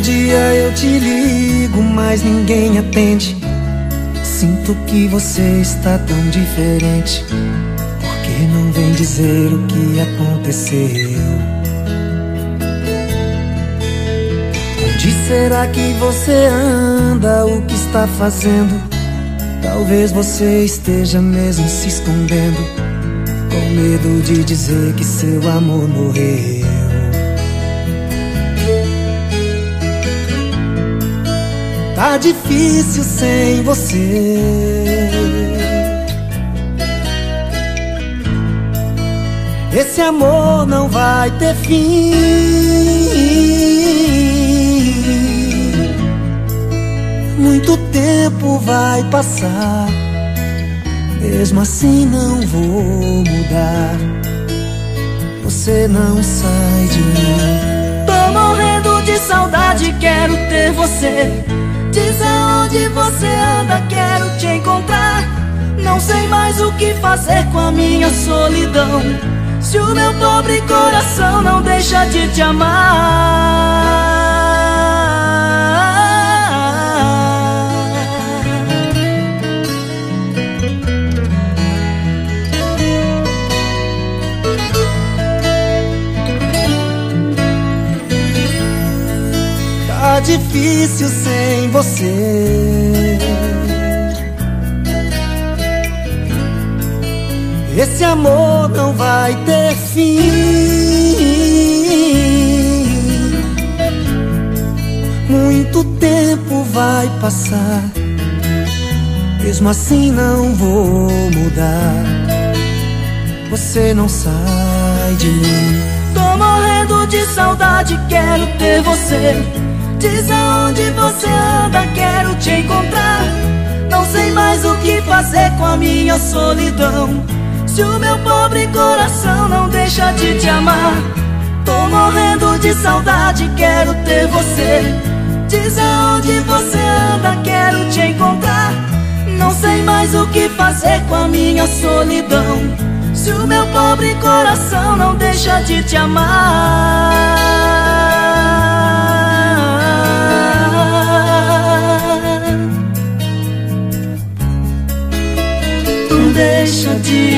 dia eu te ligo, mas ninguém atende. Sinto que você está tão diferente. Por que não vem dizer o que aconteceu? Onde será que você anda? O que está fazendo? Talvez você esteja mesmo se escondendo, com medo de dizer que seu amor morreu. Tá difícil sem você. Esse amor não vai ter fim. Muito tempo vai passar. Mesmo assim não vou mudar. Você não sai de mim. Tô morrendo de saudade, quero ter você. Diz aonde você anda, quero te encontrar. Não sei mais o que fazer com a minha solidão. Se o meu pobre coração não deixa de te amar. Difícil sem você. Esse amor não vai ter fim. Muito tempo vai passar. Mesmo assim não vou mudar. Você não sai de mim. Tô morrendo de saudade, quero ter você. Diz aonde você anda, quero te encontrar. Não sei mais o que fazer com a minha solidão. Se o meu pobre coração não deixa de te amar. Tô morrendo de saudade, quero ter você. Diz aonde você anda, quero te encontrar. Não sei mais o que fazer com a minha solidão. Se o meu pobre coração não deixa de te amar. Não deixa de